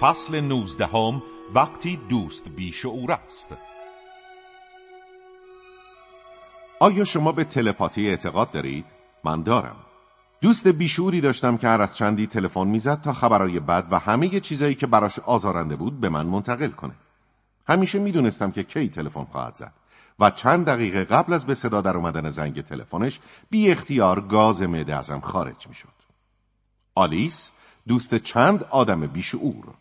فصل نوزدهم وقتی دوست بیشعور است آیا شما به تلپاتی اعتقاد دارید؟ من دارم دوست بیشوری داشتم که هر از چندی تلفن می‌زد تا خبرهای بد و همه چیزایی که براش آزارنده بود به من منتقل کنه. همیشه می‌دونستم که کی تلفن خواهد زد و چند دقیقه قبل از به صدا در اومدن زنگ تلفنش بی اختیار گاز معده ازم خارج می‌شد. آلیس دوست چند آدم بیشعور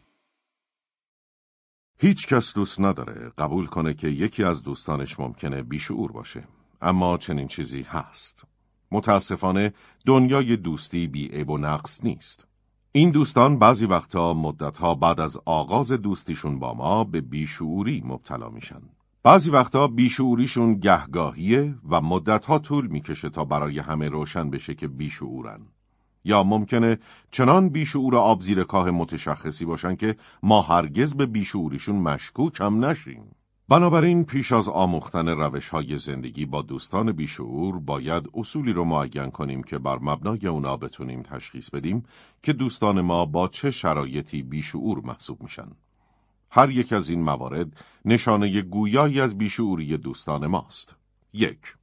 هیچ کس دوست نداره قبول کنه که یکی از دوستانش ممکنه بیشعور باشه اما چنین چیزی هست متاسفانه دنیای دوستی بی عیب و نقص نیست. این دوستان بعضی وقتا مدتها بعد از آغاز دوستیشون با ما به بیشعوری مبتلا میشن. بعضی وقتا بیشعوریشون گهگاهیه و مدتها طول می‌کشه تا برای همه روشن بشه که بیشعورن. یا ممکنه چنان بیشعور آب زیر کاه متشخصی باشن که ما هرگز به بیشعوریشون مشکوک هم نشیم. بنابراین پیش از آموختن روش های زندگی با دوستان بیشعور باید اصولی رو معین کنیم که بر مبنای اونا بتونیم تشخیص بدیم که دوستان ما با چه شرایطی بیشعور محسوب میشن. هر یک از این موارد نشانه گویایی از بیشعوری دوستان ماست. یک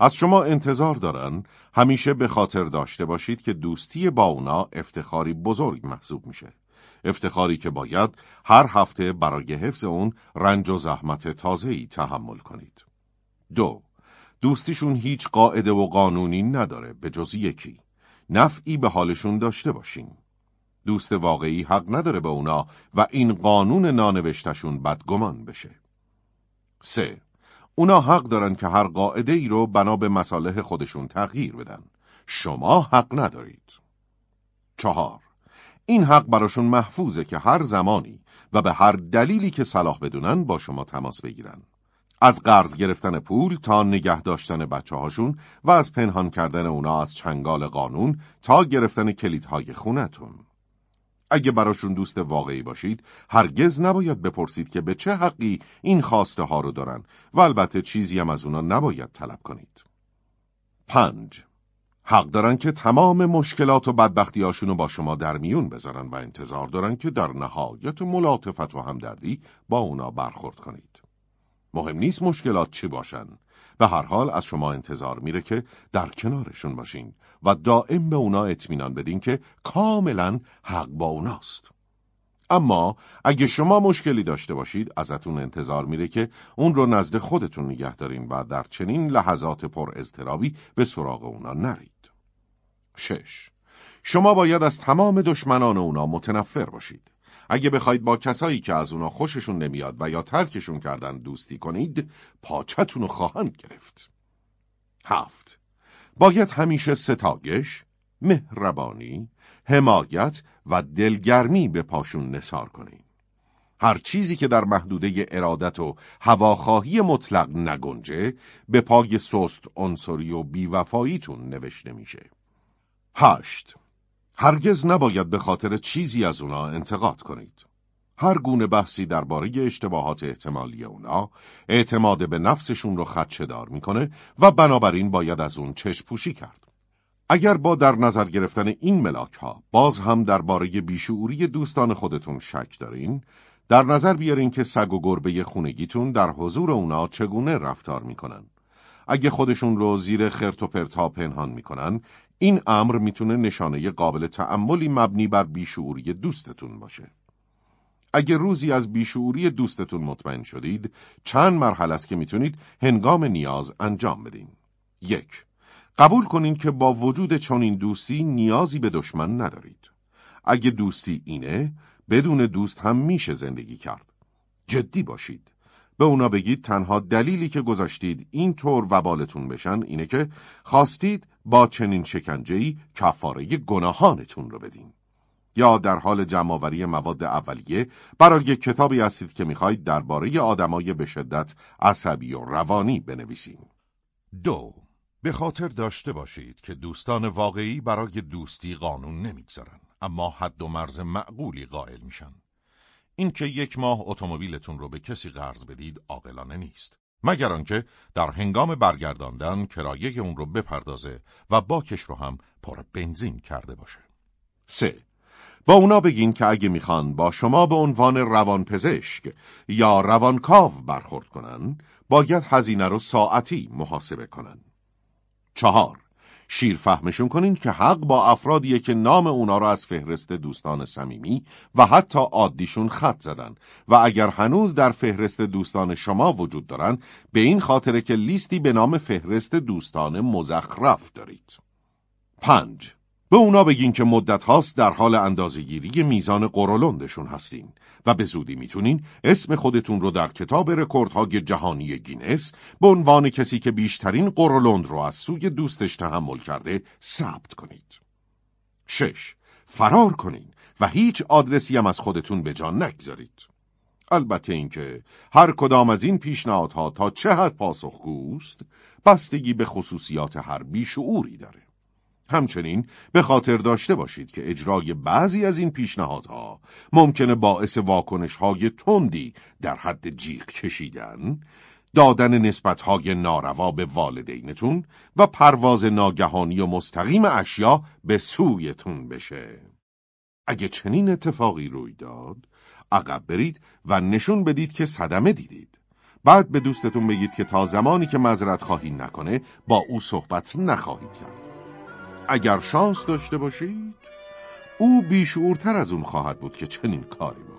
از شما انتظار دارن همیشه به خاطر داشته باشید که دوستی با اونا افتخاری بزرگ محسوب میشه. افتخاری که باید هر هفته برای حفظ اون رنج و زحمت تازه‌ای تحمل کنید. دو دوستیشون هیچ قاعده و قانونی نداره به جز یکی. نفعی به حالشون داشته باشین. دوست واقعی حق نداره به اونا و این قانون نانوشتشون بدگمان بشه. سه اونا حق دارن که هر قاعده ای رو بنا به مصالح خودشون تغییر بدن. شما حق ندارید. چهار این حق براشون محفوظه که هر زمانی و به هر دلیلی که صلاح بدونن با شما تماس بگیرن. از قرض گرفتن پول تا نگه داشتن بچه هاشون و از پنهان کردن اونا از چنگال قانون تا گرفتن کلیدهای خونتون. اگه براشون دوست واقعی باشید، هرگز نباید بپرسید که به چه حقی این خواسته ها رو دارن و البته چیزی هم از اونا نباید طلب کنید. پنج حق دارن که تمام مشکلات و بدبختی رو با شما در میون بذارن و انتظار دارن که در نهایت ملاطفت و همدردی با اونا برخورد کنید. مهم نیست مشکلات چی باشن. به هر حال از شما انتظار میره که در کنارشون باشین و دائم به اونا اطمینان بدین که کاملا حق با اوناست. اما اگه شما مشکلی داشته باشید ازتون انتظار میره که اون رو نزد خودتون نگه دارین و در چنین لحظات پر اضطرابی به سراغ اونا نرید. شش شما باید از تمام دشمنان اونا متنفر باشید. اگه بخواید با کسایی که از اونا خوششون نمیاد و یا ترکشون کردن دوستی کنید، پاچتون رو خواهند گرفت. هفت باید همیشه ستاگش، مهربانی، حمایت و دلگرمی به پاشون نصار کنید. هر چیزی که در محدوده ارادت و هواخواهی مطلق نگنجه به پای سست عنصری و بیوفاییتون نوشته میشه. هشت هرگز نباید به خاطر چیزی از اونا انتقاد کنید. هر گونه بحثی درباره اشتباهات احتمالی اونا اعتماد به نفسشون رو خدشه دار می‌کنه و بنابراین باید از اون چشم پوشی کرد. اگر با در نظر گرفتن این ملاک ها باز هم درباره بیشعوری دوستان خودتون شک دارین، در نظر بیارین که سگ و گربه خونگیتون در حضور اونا چگونه رفتار می‌کنن. اگه خودشون رو زیر خرت و پرتا پنهان می‌کنن، این امر می‌تونه نشانه قابل تعملی مبنی بر بیشعوری دوستتون باشه. اگه روزی از بیشعوری دوستتون مطمئن شدید، چند مرحله است که می‌تونید هنگام نیاز انجام بدین. یک قبول کنین که با وجود چنین دوستی نیازی به دشمن ندارید. اگه دوستی اینه، بدون دوست هم میشه زندگی کرد. جدی باشید. به اونا بگید تنها دلیلی که گذاشتید این طور وبالتون بشن اینه که خواستید با چنین شکنجهی کفاره گناهانتون رو بدین. یا در حال جمعآوری مواد اولیه برای کتابی هستید که می‌خواهید درباره آدمای به شدت عصبی و روانی بنویسیم. دو به خاطر داشته باشید که دوستان واقعی برای دوستی قانون نمی‌گذارن اما حد و مرز معقولی قائل میشن اینکه یک ماه اتومبیلتون رو به کسی قرض بدید عاقلانه نیست مگر آنکه در هنگام برگرداندن کرایه اون رو بپردازه و باکش رو هم پر بنزین کرده باشه. سه با اونا بگین که اگه می‌خوان با شما به عنوان روانپزشک یا روانکاو برخورد کنن باید هزینه رو ساعتی محاسبه کنن. چهار شیر فهمشون کنین که حق با افرادیه که نام اونا رو از فهرست دوستان صمیمی و حتی عادیشون خط زدن و اگر هنوز در فهرست دوستان شما وجود دارن به این خاطره که لیستی به نام فهرست دوستان مزخرف دارید. پنج به اونا بگین که مدت هاست در حال اندازهگیری میزان قرولندشون هستین و به زودی می‌تونین اسم خودتون رو در کتاب رکوردهای جهانی گینس به عنوان کسی که بیشترین قرولند رو از سوی دوستش تحمل کرده ثبت کنید. 6. فرار کنین و هیچ آدرسی هم از خودتون به جان نگذارید. البته اینکه هر کدام از این پیشنهادها تا چه حد پاسخگوست بستگی به خصوصیات هر بیشعوری داره. همچنین به خاطر داشته باشید که اجرای بعضی از این پیشنهادها ممکنه باعث واکنشهای تندی در حد جیغ کشیدن، دادن نسبتهای ناروا به والدینتون و پرواز ناگهانی و مستقیم اشیا به سویتون بشه. اگه چنین اتفاقی روی داد، عقب برید و نشون بدید که صدمه دیدید. بعد به دوستتون بگید که تا زمانی که مذرت خواهی نکنه با او صحبت نخواهید کرد. اگر شانس داشته باشید او بیشعورتر از اون خواهد بود که چنین کاری